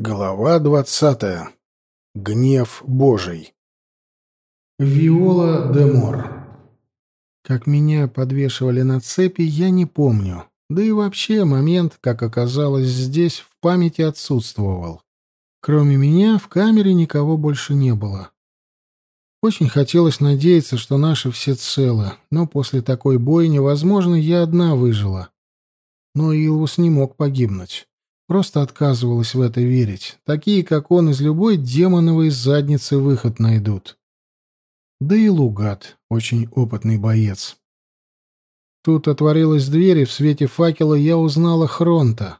Глава двадцатая. Гнев Божий. Виола де Мор. Как меня подвешивали на цепи, я не помню. Да и вообще момент, как оказалось здесь, в памяти отсутствовал. Кроме меня в камере никого больше не было. Очень хотелось надеяться, что наши все целы, но после такой бойни, возможно, я одна выжила. Но Илвус не мог погибнуть просто отказывалась в это верить. Такие, как он, из любой демоновой задницы выход найдут. Да и Лугат — очень опытный боец. Тут отворилась дверь, и в свете факела я узнала Хронта.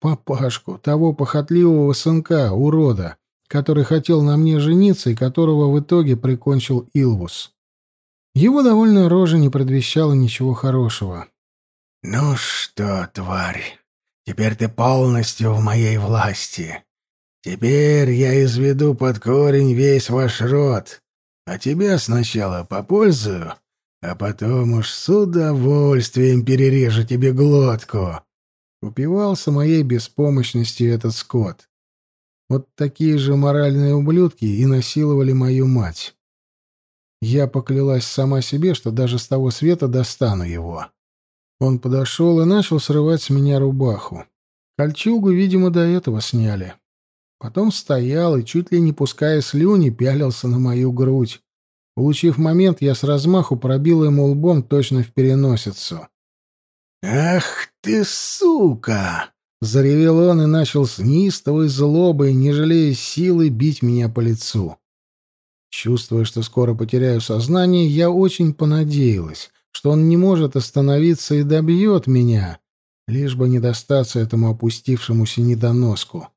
Папашку, того похотливого сынка, урода, который хотел на мне жениться и которого в итоге прикончил Илвус. Его довольно рожа не предвещала ничего хорошего. «Ну что, тварь!» Теперь ты полностью в моей власти. Теперь я изведу под корень весь ваш род. А тебя сначала попользую, а потом уж с удовольствием перережу тебе глотку». Упивался моей беспомощностью этот скот. Вот такие же моральные ублюдки и насиловали мою мать. Я поклялась сама себе, что даже с того света достану его. Он подошел и начал срывать с меня рубаху. Кольчугу, видимо, до этого сняли. Потом стоял и, чуть ли не пуская слюни, пялился на мою грудь. Получив момент, я с размаху пробил ему лбом точно в переносицу. «Ах ты, сука!» — заревел он и начал с неистовой злобой, не жалея силы, бить меня по лицу. Чувствуя, что скоро потеряю сознание, я очень понадеялась что он не может остановиться и добьет меня, лишь бы не достаться этому опустившемуся недоноску.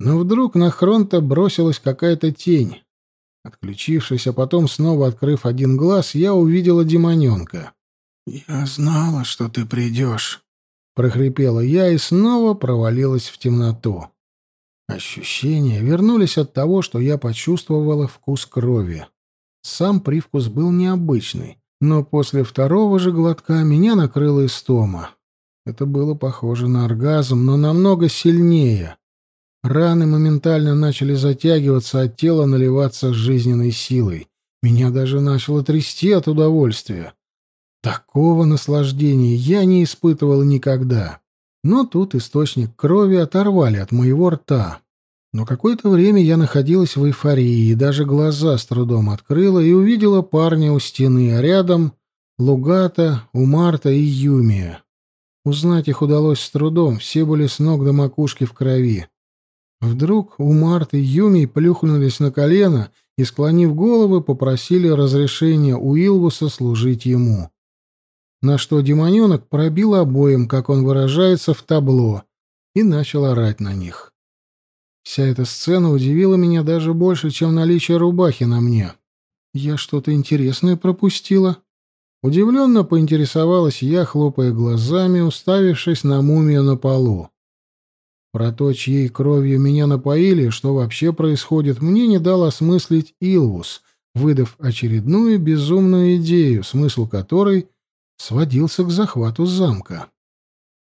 Но вдруг на Хронта бросилась какая-то тень. Отключившись, а потом снова открыв один глаз, я увидела демоненка. «Я знала, что ты придешь», — прохрипела я и снова провалилась в темноту. Ощущения вернулись от того, что я почувствовала вкус крови. Сам привкус был необычный, но после второго же глотка меня накрыло истома. Это было похоже на оргазм, но намного сильнее. Раны моментально начали затягиваться, а тело наливаться жизненной силой. Меня даже начало трясти от удовольствия. Такого наслаждения я не испытывал никогда. Но тут источник крови оторвали от моего рта. Но какое-то время я находилась в эйфории, и даже глаза с трудом открыла и увидела парня у стены, а рядом — Лугата, Умарта и Юмия. Узнать их удалось с трудом, все были с ног до макушки в крови. Вдруг Умарт и Юмий плюхнулись на колено и, склонив головы, попросили разрешения у Илвуса служить ему. На что демоненок пробил обоим, как он выражается, в табло, и начал орать на них. Вся эта сцена удивила меня даже больше, чем наличие рубахи на мне. Я что-то интересное пропустила. Удивленно поинтересовалась я, хлопая глазами, уставившись на мумию на полу. Про то, чьей кровью меня напоили, что вообще происходит, мне не дал осмыслить Илвус, выдав очередную безумную идею, смысл которой сводился к захвату замка.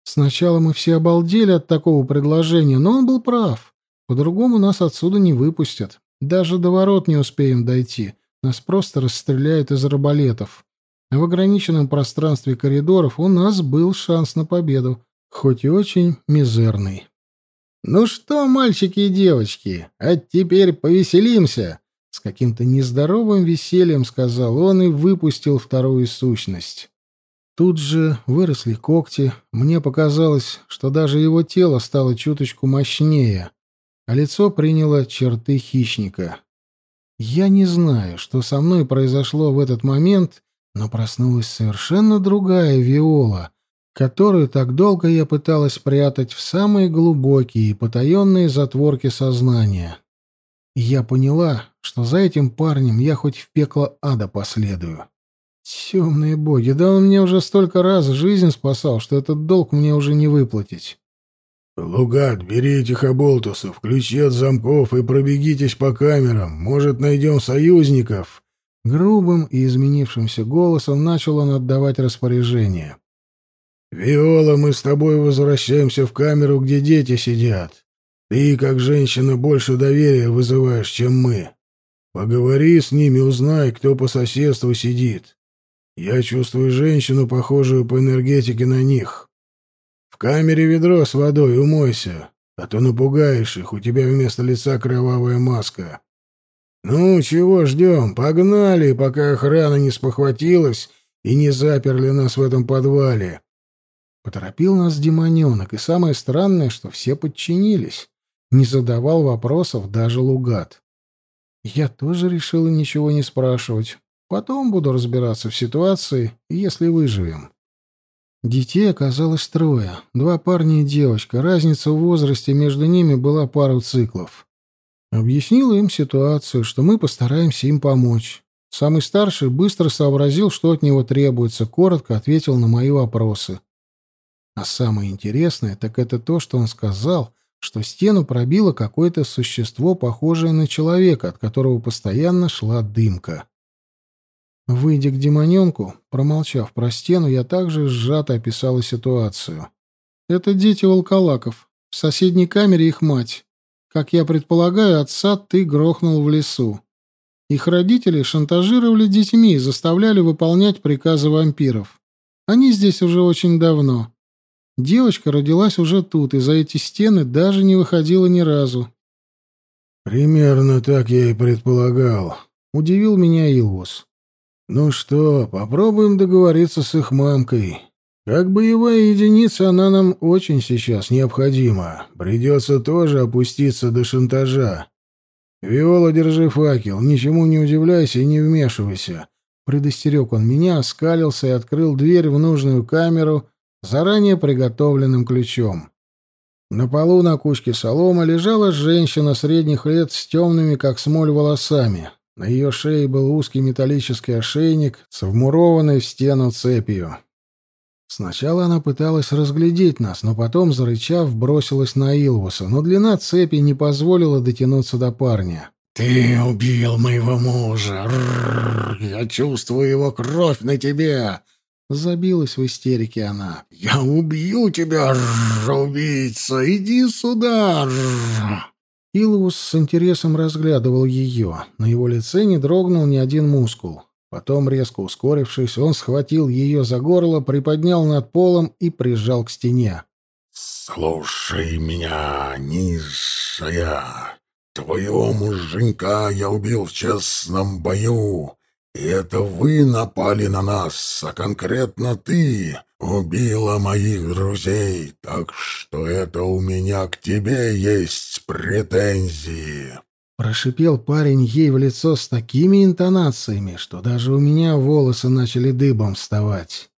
Сначала мы все обалдели от такого предложения, но он был прав. По-другому нас отсюда не выпустят. Даже до ворот не успеем дойти. Нас просто расстреляют из арбалетов. А в ограниченном пространстве коридоров у нас был шанс на победу, хоть и очень мизерный. «Ну что, мальчики и девочки, а теперь повеселимся!» С каким-то нездоровым весельем сказал он и выпустил вторую сущность. Тут же выросли когти. Мне показалось, что даже его тело стало чуточку мощнее — а лицо приняло черты хищника. Я не знаю, что со мной произошло в этот момент, но проснулась совершенно другая Виола, которую так долго я пыталась прятать в самые глубокие и потаенные затворки сознания. я поняла, что за этим парнем я хоть в пекло ада последую. Темные боги, да он мне уже столько раз жизнь спасал, что этот долг мне уже не выплатить. «Лугат, этих хаболтусов, ключи от замков и пробегитесь по камерам. Может, найдем союзников?» Грубым и изменившимся голосом начал он отдавать распоряжение. «Виола, мы с тобой возвращаемся в камеру, где дети сидят. Ты, как женщина, больше доверия вызываешь, чем мы. Поговори с ними, узнай, кто по соседству сидит. Я чувствую женщину, похожую по энергетике на них. В камере ведро с водой, умойся, а то напугаешь их, у тебя вместо лица кровавая маска. Ну, чего ждем? Погнали, пока охрана не спохватилась и не заперли нас в этом подвале. Поторопил нас демоненок, и самое странное, что все подчинились. Не задавал вопросов даже Лугат. Я тоже решила ничего не спрашивать. Потом буду разбираться в ситуации, если выживем. Детей оказалось трое. Два парня и девочка. Разница в возрасте между ними была пару циклов. Объяснила им ситуацию, что мы постараемся им помочь. Самый старший быстро сообразил, что от него требуется, коротко ответил на мои вопросы. А самое интересное, так это то, что он сказал, что стену пробило какое-то существо, похожее на человека, от которого постоянно шла дымка. Выйдя к демоненку, промолчав про стену, я также сжато описала ситуацию. Это дети волколаков. В соседней камере их мать. Как я предполагаю, отца ты грохнул в лесу. Их родители шантажировали детьми и заставляли выполнять приказы вампиров. Они здесь уже очень давно. Девочка родилась уже тут и за эти стены даже не выходила ни разу. «Примерно так я и предполагал», — удивил меня Илвус. «Ну что, попробуем договориться с их мамкой. Как боевая единица она нам очень сейчас необходима. Придется тоже опуститься до шантажа. Виола, держи факел, ничему не удивляйся и не вмешивайся». Предостерег он меня, оскалился и открыл дверь в нужную камеру заранее приготовленным ключом. На полу на кучке соломы лежала женщина средних лет с темными, как смоль, волосами. На ее шее был узкий металлический ошейник с в стену цепью. Сначала она пыталась разглядеть нас, но потом, зарычав, бросилась на Илвуса, но длина цепи не позволила дотянуться до парня. «Ты убил моего мужа! Р -р -р Я чувствую его кровь на тебе!» Забилась в истерике она. «Я убью тебя, убийца! Иди сюда!» Илус с интересом разглядывал ее. На его лице не дрогнул ни один мускул. Потом, резко ускорившись, он схватил ее за горло, приподнял над полом и прижал к стене. «Слушай меня, низшая! Твоего муженька я убил в честном бою, и это вы напали на нас, а конкретно ты! убила моих друзей, так что это у меня к тебе есть претензии». Прошипел парень ей в лицо с такими интонациями, что даже у меня волосы начали дыбом вставать.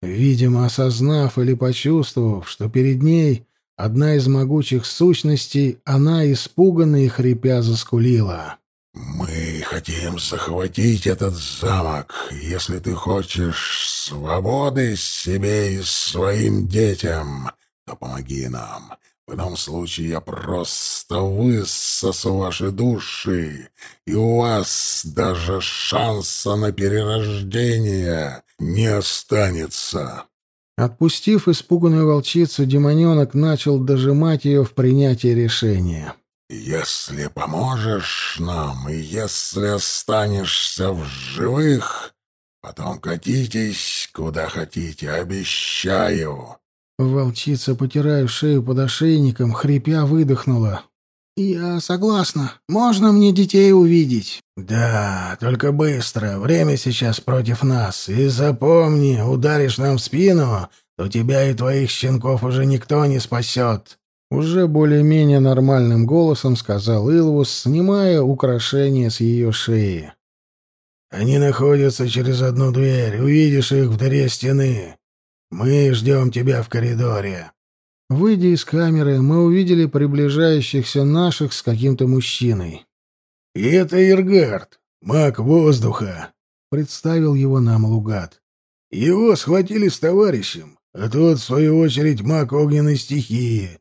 Видимо, осознав или почувствовав, что перед ней одна из могучих сущностей, она, испуганно и хрипя, заскулила. Мы хотим захватить этот замок, если ты хочешь свободы себе и своим детям, то помоги нам. В ином случае я просто высосу ваши души, и у вас даже шанса на перерождение не останется». Отпустив испуганную волчицу, демоненок начал дожимать ее в принятии решения. Если поможешь нам, и если останешься в живых, потом катитесь, куда хотите, обещаю». Волчица, потирая шею под ошейником, хрипя, выдохнула. «Я согласна. Можно мне детей увидеть?» «Да, только быстро. Время сейчас против нас. И запомни, ударишь нам в спину, то тебя и твоих щенков уже никто не спасет. Уже более-менее нормальным голосом сказал Илвус, снимая украшение с ее шеи. «Они находятся через одну дверь. Увидишь их в дыре стены. Мы ждем тебя в коридоре». Выйдя из камеры, мы увидели приближающихся наших с каким-то мужчиной. «И это Иргард, маг воздуха», — представил его нам Лугат. «Его схватили с товарищем, а тот, в свою очередь, маг огненной стихии».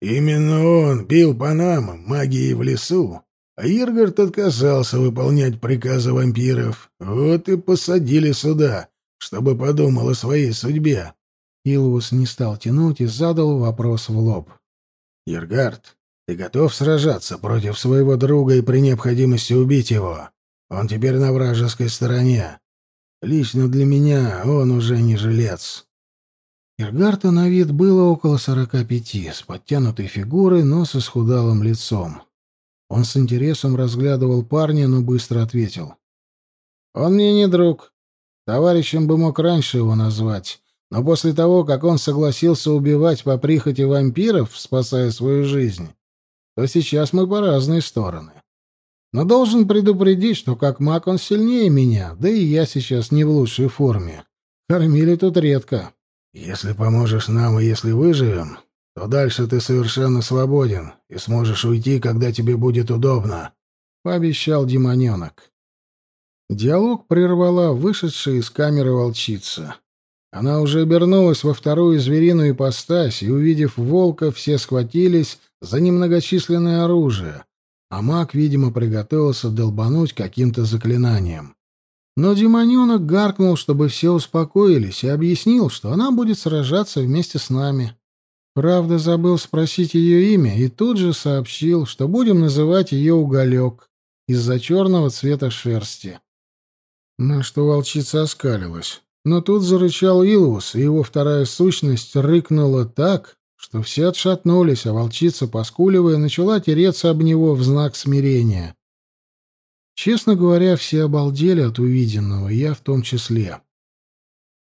Именно он бил по нам, магией в лесу, а Иргард отказался выполнять приказы вампиров. Вот и посадили сюда, чтобы подумал о своей судьбе. Илвус не стал тянуть и задал вопрос в лоб. «Иргард, ты готов сражаться против своего друга и при необходимости убить его? Он теперь на вражеской стороне. Лично для меня он уже не жилец». Иргарта на вид было около сорока пяти, с подтянутой фигурой, но со схудалым лицом. Он с интересом разглядывал парня, но быстро ответил. «Он мне не друг. Товарищем бы мог раньше его назвать, но после того, как он согласился убивать по прихоти вампиров, спасая свою жизнь, то сейчас мы по разные стороны. Но должен предупредить, что как маг он сильнее меня, да и я сейчас не в лучшей форме. Кормили тут редко». Если поможешь нам и если выживем, то дальше ты совершенно свободен и сможешь уйти, когда тебе будет удобно», — пообещал демоненок. Диалог прервала вышедшая из камеры волчица. Она уже обернулась во вторую звериную ипостась, и, увидев волка, все схватились за немногочисленное оружие, а маг, видимо, приготовился долбануть каким-то заклинанием. Но демоненок гаркнул, чтобы все успокоились, и объяснил, что она будет сражаться вместе с нами. Правда, забыл спросить ее имя и тут же сообщил, что будем называть ее Уголек из-за черного цвета шерсти. На что волчица оскалилась. Но тут зарычал Илвус, и его вторая сущность рыкнула так, что все отшатнулись, а волчица, поскуливая, начала тереться об него в знак смирения — Честно говоря, все обалдели от увиденного, я в том числе.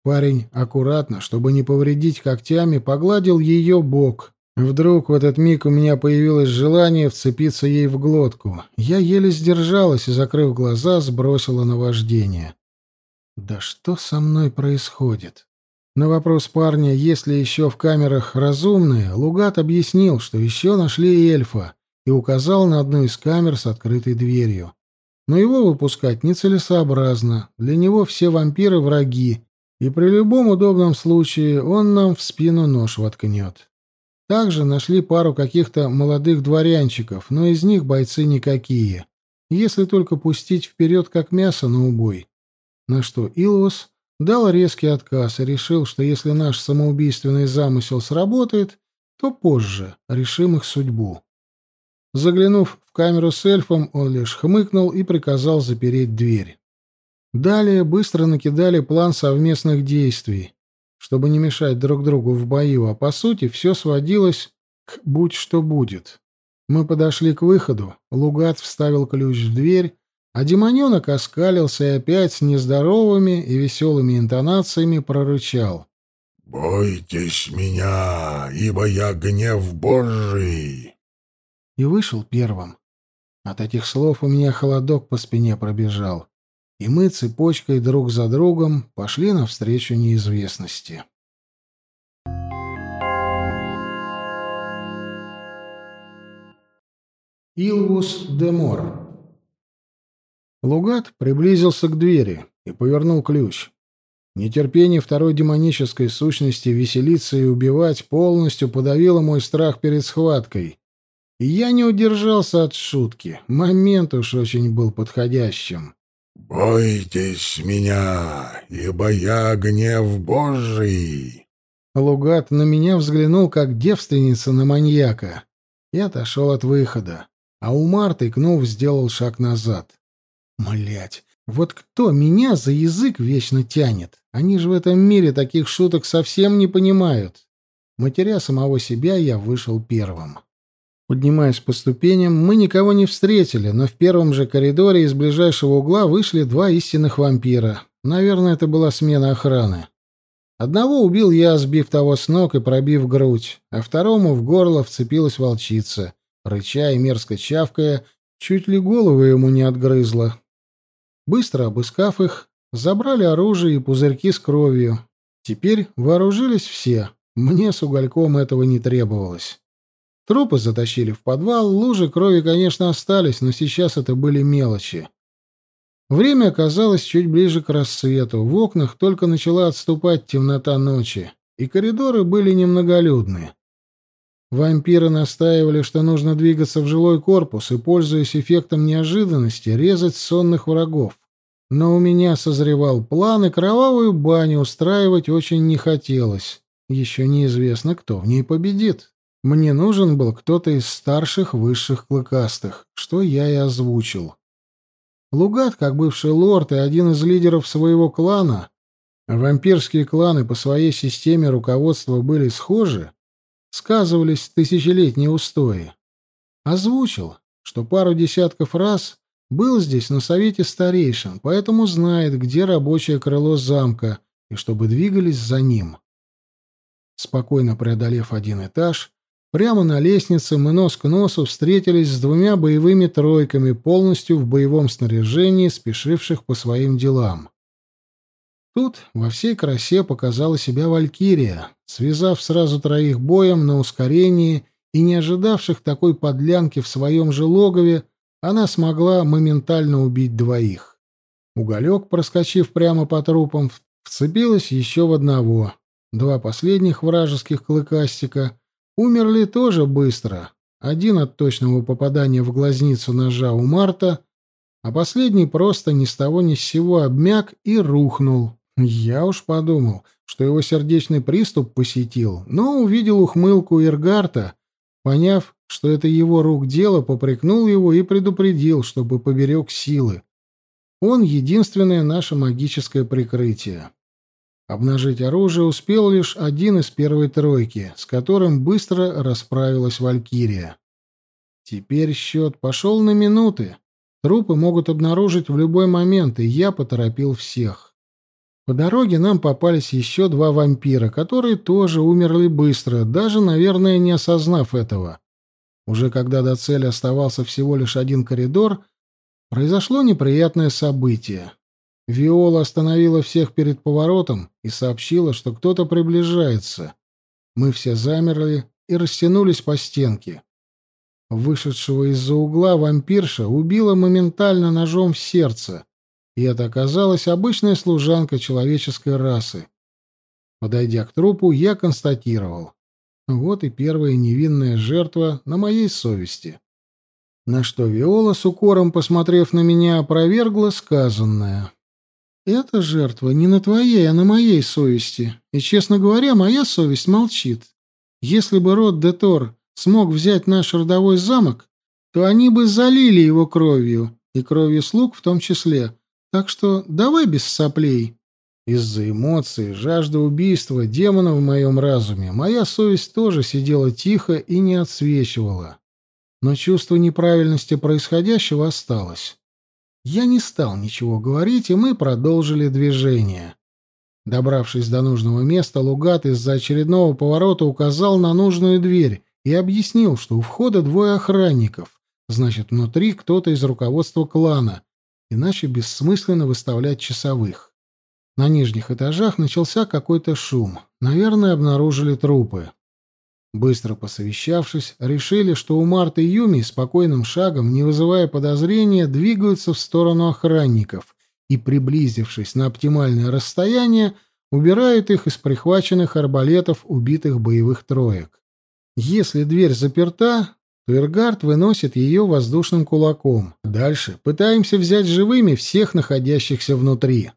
Парень аккуратно, чтобы не повредить когтями, погладил ее бок. Вдруг в этот миг у меня появилось желание вцепиться ей в глотку. Я еле сдержалась и, закрыв глаза, сбросила наваждение. «Да что со мной происходит?» На вопрос парня, есть ли еще в камерах разумные, Лугат объяснил, что еще нашли эльфа и указал на одну из камер с открытой дверью но его выпускать нецелесообразно. Для него все вампиры — враги, и при любом удобном случае он нам в спину нож воткнет. Также нашли пару каких-то молодых дворянчиков, но из них бойцы никакие, если только пустить вперед как мясо на убой. На что Илвус дал резкий отказ и решил, что если наш самоубийственный замысел сработает, то позже решим их судьбу. Заглянув камеру с эльфом, он лишь хмыкнул и приказал запереть дверь. Далее быстро накидали план совместных действий, чтобы не мешать друг другу в бою, а по сути все сводилось к «будь что будет». Мы подошли к выходу, Лугат вставил ключ в дверь, а демоненок оскалился и опять с нездоровыми и веселыми интонациями прорычал. «Бойтесь меня, ибо я гнев Божий!» И вышел первым. От этих слов у меня холодок по спине пробежал, и мы цепочкой друг за другом пошли навстречу неизвестности. Илвус Демор Лугат приблизился к двери и повернул ключ. Нетерпение второй демонической сущности веселиться и убивать полностью подавило мой страх перед схваткой. Я не удержался от шутки. Момент уж очень был подходящим. «Бойтесь меня, ибо я гнев Божий!» Лугат на меня взглянул, как девственница на маньяка. Я отошел от выхода, а у Марты тыкнув, сделал шаг назад. Млять, вот кто меня за язык вечно тянет? Они же в этом мире таких шуток совсем не понимают. Матеря самого себя я вышел первым. Поднимаясь по ступеням, мы никого не встретили, но в первом же коридоре из ближайшего угла вышли два истинных вампира. Наверное, это была смена охраны. Одного убил я, сбив того с ног и пробив грудь, а второму в горло вцепилась волчица, рыча и мерзко чавкая, чуть ли голову ему не отгрызла. Быстро обыскав их, забрали оружие и пузырьки с кровью. Теперь вооружились все, мне с угольком этого не требовалось. Трупы затащили в подвал, лужи крови, конечно, остались, но сейчас это были мелочи. Время оказалось чуть ближе к рассвету, в окнах только начала отступать темнота ночи, и коридоры были немноголюдны. Вампиры настаивали, что нужно двигаться в жилой корпус и, пользуясь эффектом неожиданности, резать сонных врагов. Но у меня созревал план, и кровавую баню устраивать очень не хотелось. Еще неизвестно, кто в ней победит. Мне нужен был кто-то из старших высших клыкастых, что я и озвучил. Лугат, как бывший лорд и один из лидеров своего клана, вампирские кланы по своей системе руководства были схожи, сказывались тысячелетние устои. Озвучил, что пару десятков раз был здесь на совете старейшин, поэтому знает, где рабочее крыло замка, и чтобы двигались за ним. Спокойно преодолев один этаж, Прямо на лестнице мы нос к носу встретились с двумя боевыми тройками, полностью в боевом снаряжении, спешивших по своим делам. Тут во всей красе показала себя Валькирия, связав сразу троих боем на ускорении, и не ожидавших такой подлянки в своем же логове, она смогла моментально убить двоих. Уголек, проскочив прямо по трупам, вцепилась еще в одного. Два последних вражеских клыкастика — Умерли тоже быстро. Один от точного попадания в глазницу ножа у Марта, а последний просто ни с того ни с сего обмяк и рухнул. Я уж подумал, что его сердечный приступ посетил, но увидел ухмылку Иргарта, поняв, что это его рук дело, попрекнул его и предупредил, чтобы поберег силы. Он — единственное наше магическое прикрытие. Обнажить оружие успел лишь один из первой тройки, с которым быстро расправилась Валькирия. Теперь счет пошел на минуты. Трупы могут обнаружить в любой момент, и я поторопил всех. По дороге нам попались еще два вампира, которые тоже умерли быстро, даже, наверное, не осознав этого. Уже когда до цели оставался всего лишь один коридор, произошло неприятное событие. Виола остановила всех перед поворотом и сообщила, что кто-то приближается. Мы все замерли и растянулись по стенке. Вышедшего из-за угла вампирша убила моментально ножом в сердце, и это оказалась обычная служанка человеческой расы. Подойдя к трупу, я констатировал. Вот и первая невинная жертва на моей совести. На что Виола с укором, посмотрев на меня, опровергла сказанное. Эта жертва не на твоей, а на моей совести. И, честно говоря, моя совесть молчит. Если бы род Детор смог взять наш родовой замок, то они бы залили его кровью, и кровью слуг в том числе. Так что давай без соплей. Из-за эмоций, жажды убийства, демона в моем разуме, моя совесть тоже сидела тихо и не отсвечивала. Но чувство неправильности происходящего осталось. Я не стал ничего говорить, и мы продолжили движение. Добравшись до нужного места, Лугат из-за очередного поворота указал на нужную дверь и объяснил, что у входа двое охранников, значит, внутри кто-то из руководства клана, иначе бессмысленно выставлять часовых. На нижних этажах начался какой-то шум. Наверное, обнаружили трупы. Быстро посовещавшись, решили, что Умарт и Юми спокойным шагом, не вызывая подозрения, двигаются в сторону охранников и, приблизившись на оптимальное расстояние, убирают их из прихваченных арбалетов убитых боевых троек. Если дверь заперта, то Иргард выносит ее воздушным кулаком. Дальше пытаемся взять живыми всех находящихся внутри.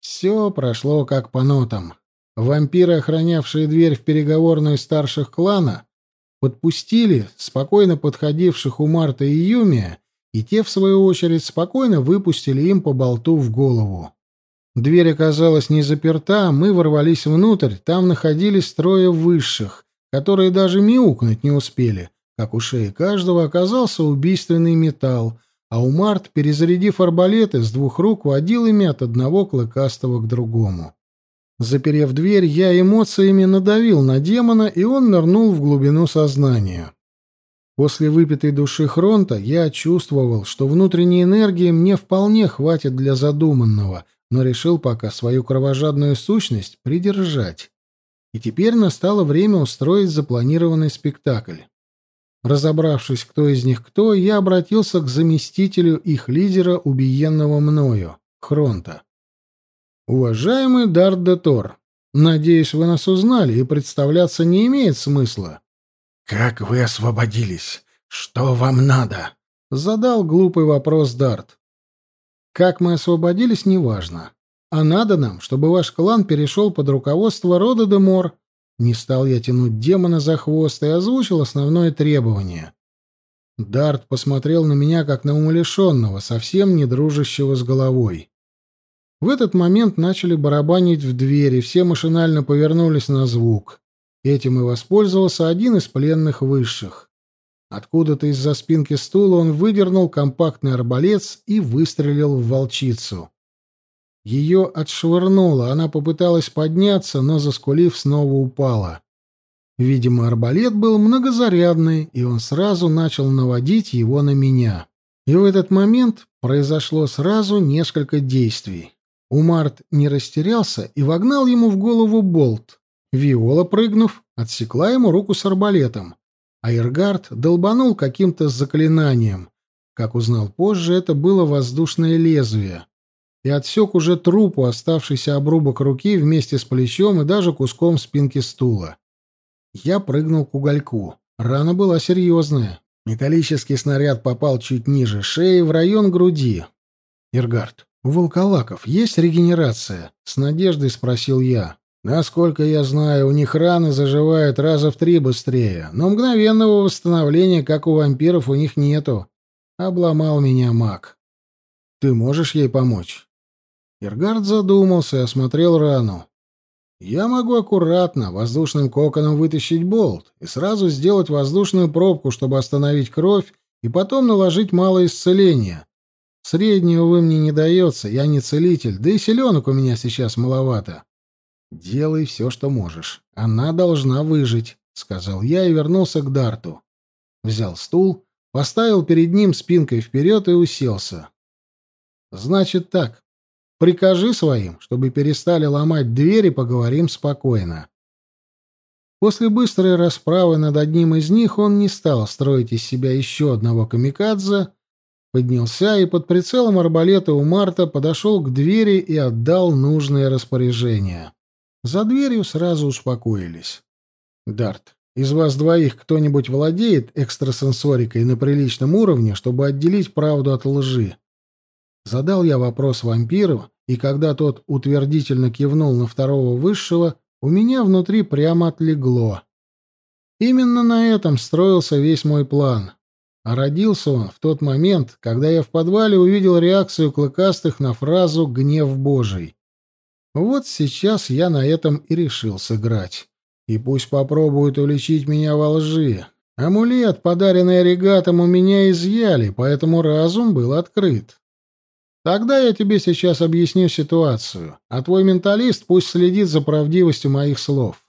Все прошло как по нотам. Вампиры, охранявшие дверь в переговорную старших клана, подпустили спокойно подходивших у Марта и Юмия, и те, в свою очередь, спокойно выпустили им по болту в голову. Дверь оказалась не заперта, а мы ворвались внутрь, там находились трое высших, которые даже мяукнуть не успели, как у шеи каждого оказался убийственный металл, а у Умарт, перезарядив арбалеты, с двух рук водил ими от одного клыкастого к другому. Заперев дверь, я эмоциями надавил на демона, и он нырнул в глубину сознания. После выпитой души Хронта я чувствовал, что внутренней энергии мне вполне хватит для задуманного, но решил пока свою кровожадную сущность придержать. И теперь настало время устроить запланированный спектакль. Разобравшись, кто из них кто, я обратился к заместителю их лидера, убиенного мною, Хронта. «Уважаемый Дарт де Тор, надеюсь, вы нас узнали, и представляться не имеет смысла». «Как вы освободились? Что вам надо?» — задал глупый вопрос Дарт. «Как мы освободились, неважно. А надо нам, чтобы ваш клан перешел под руководство рода де Мор». Не стал я тянуть демона за хвост и озвучил основное требование. Дарт посмотрел на меня, как на умалишенного, совсем не дружащего с головой. — в этот момент начали барабанить в двери, все машинально повернулись на звук. Этим и воспользовался один из пленных высших. Откуда-то из-за спинки стула он выдернул компактный арбалет и выстрелил в волчицу. Ее отшвырнуло, она попыталась подняться, но, заскулив, снова упала. Видимо, арбалет был многозарядный, и он сразу начал наводить его на меня. И в этот момент произошло сразу несколько действий. Умарт не растерялся и вогнал ему в голову болт. Виола, прыгнув, отсекла ему руку с арбалетом, а Иргард долбанул каким-то заклинанием. Как узнал позже, это было воздушное лезвие. И отсек уже трупу оставшийся обрубок руки вместе с плечом и даже куском спинки стула. Я прыгнул к угольку. Рана была серьезная. Металлический снаряд попал чуть ниже шеи, в район груди. «Иргард, у «Волколаков, есть регенерация?» — с надеждой спросил я. «Насколько я знаю, у них раны заживают раза в три быстрее, но мгновенного восстановления, как у вампиров, у них нету». Обломал меня маг. «Ты можешь ей помочь?» Иргард задумался и осмотрел рану. «Я могу аккуратно воздушным коконом вытащить болт и сразу сделать воздушную пробку, чтобы остановить кровь, и потом наложить мало исцеления». Среднего вы мне не дается, я не целитель, да и селенок у меня сейчас маловато. Делай все, что можешь. Она должна выжить, — сказал я и вернулся к Дарту. Взял стул, поставил перед ним спинкой вперед и уселся. Значит так, прикажи своим, чтобы перестали ломать дверь и поговорим спокойно. После быстрой расправы над одним из них он не стал строить из себя еще одного камикадзе, — поднялся и под прицелом арбалета у Марта подошел к двери и отдал нужное распоряжение. За дверью сразу успокоились. «Дарт, из вас двоих кто-нибудь владеет экстрасенсорикой на приличном уровне, чтобы отделить правду от лжи?» Задал я вопрос вампиру, и когда тот утвердительно кивнул на второго высшего, у меня внутри прямо отлегло. Именно на этом строился весь мой план. А родился он в тот момент, когда я в подвале увидел реакцию клыкастых на фразу «гнев божий». Вот сейчас я на этом и решил сыграть. И пусть попробуют уличить меня во лжи. Амулет, подаренный регатом, у меня изъяли, поэтому разум был открыт. Тогда я тебе сейчас объясню ситуацию, а твой менталист пусть следит за правдивостью моих слов.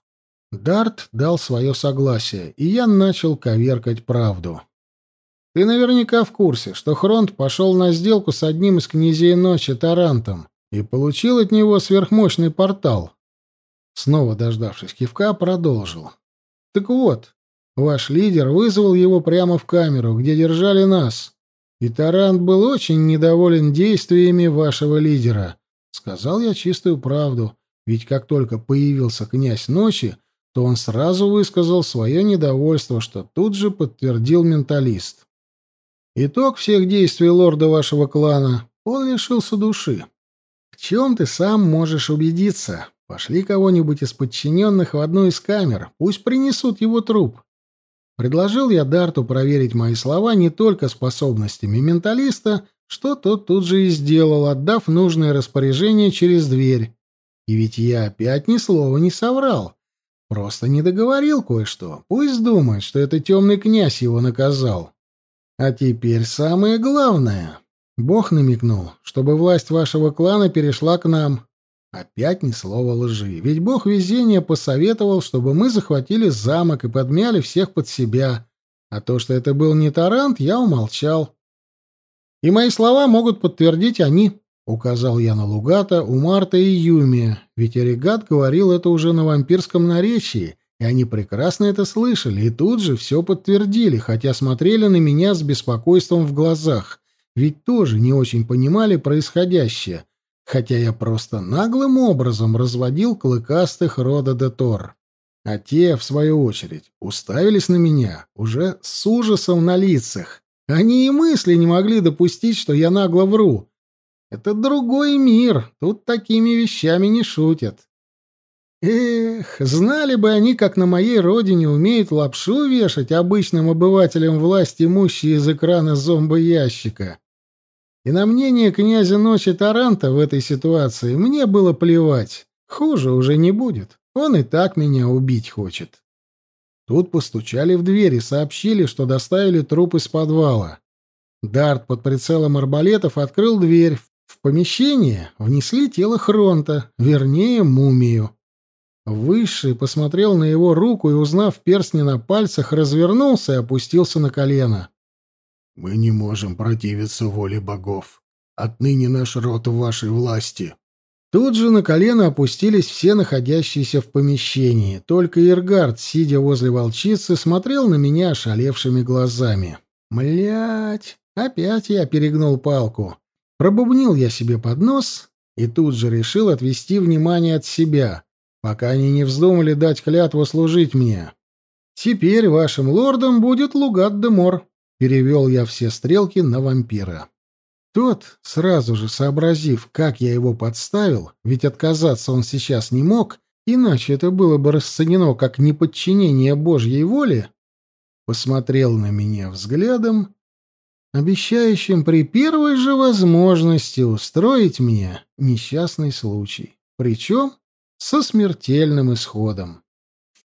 Дарт дал свое согласие, и я начал коверкать правду. Ты наверняка в курсе, что Хронт пошел на сделку с одним из князей ночи Тарантом и получил от него сверхмощный портал. Снова дождавшись кивка, продолжил. Так вот, ваш лидер вызвал его прямо в камеру, где держали нас. И Тарант был очень недоволен действиями вашего лидера. Сказал я чистую правду, ведь как только появился князь ночи, то он сразу высказал свое недовольство, что тут же подтвердил менталист. Итог всех действий лорда вашего клана. Он лишился души. В чем ты сам можешь убедиться? Пошли кого-нибудь из подчиненных в одну из камер. Пусть принесут его труп. Предложил я Дарту проверить мои слова не только способностями менталиста, что тот тут же и сделал, отдав нужное распоряжение через дверь. И ведь я опять ни слова не соврал. Просто не договорил кое-что. Пусть думает, что это темный князь его наказал. А теперь самое главное. Бог намекнул, чтобы власть вашего клана перешла к нам. Опять ни слова лжи. Ведь Бог везения посоветовал, чтобы мы захватили замок и подмяли всех под себя. А то, что это был не Тарант, я умолчал. И мои слова могут подтвердить они, — указал я на Лугата, у Марта и Юми, ведь Эрегат говорил это уже на вампирском наречии, и они прекрасно это слышали и тут же все подтвердили, хотя смотрели на меня с беспокойством в глазах, ведь тоже не очень понимали происходящее, хотя я просто наглым образом разводил клыкастых рода де А те, в свою очередь, уставились на меня уже с ужасом на лицах. Они и мысли не могли допустить, что я нагло вру. Это другой мир, тут такими вещами не шутят. Эх, знали бы они, как на моей родине умеют лапшу вешать обычным обывателям власти имущие из экрана зомбоящика. И на мнение князя Ночи Таранта в этой ситуации мне было плевать. Хуже уже не будет. Он и так меня убить хочет. Тут постучали в дверь и сообщили, что доставили труп из подвала. Дарт под прицелом арбалетов открыл дверь. В помещение внесли тело Хронта, вернее, мумию. Высший посмотрел на его руку и, узнав перстни на пальцах, развернулся и опустился на колено. «Мы не можем противиться воле богов. Отныне наш род в вашей власти». Тут же на колено опустились все находящиеся в помещении. Только Иргард, сидя возле волчицы, смотрел на меня ошалевшими глазами. «Млять! Опять я перегнул палку. Пробубнил я себе под нос и тут же решил отвести внимание от себя» пока они не вздумали дать клятву служить мне. Теперь вашим лордом будет Лугат де Мор. Перевел я все стрелки на вампира. Тот, сразу же сообразив, как я его подставил, ведь отказаться он сейчас не мог, иначе это было бы расценено как неподчинение Божьей воле, посмотрел на меня взглядом, обещающим при первой же возможности устроить мне несчастный случай. Причем со смертельным исходом.